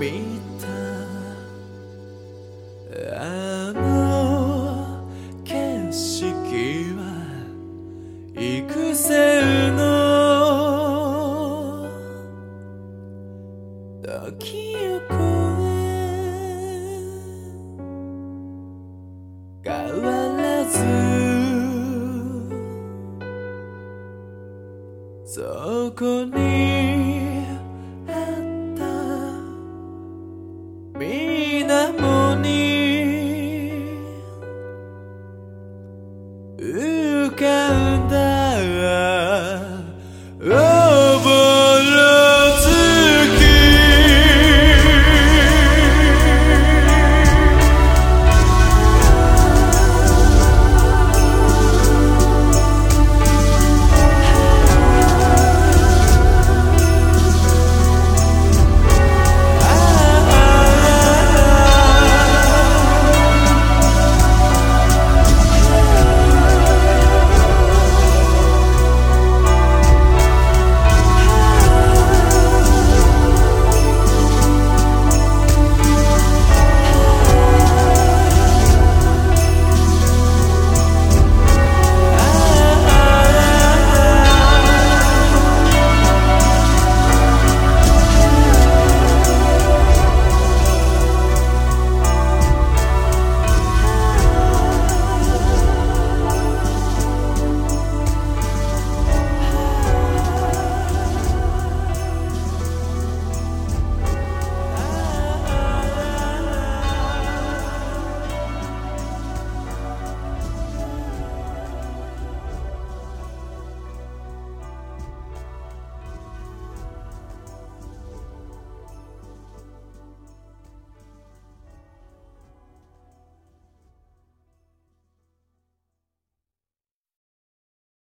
見た。あの景色は育成の。時よ越変わらず。そこに。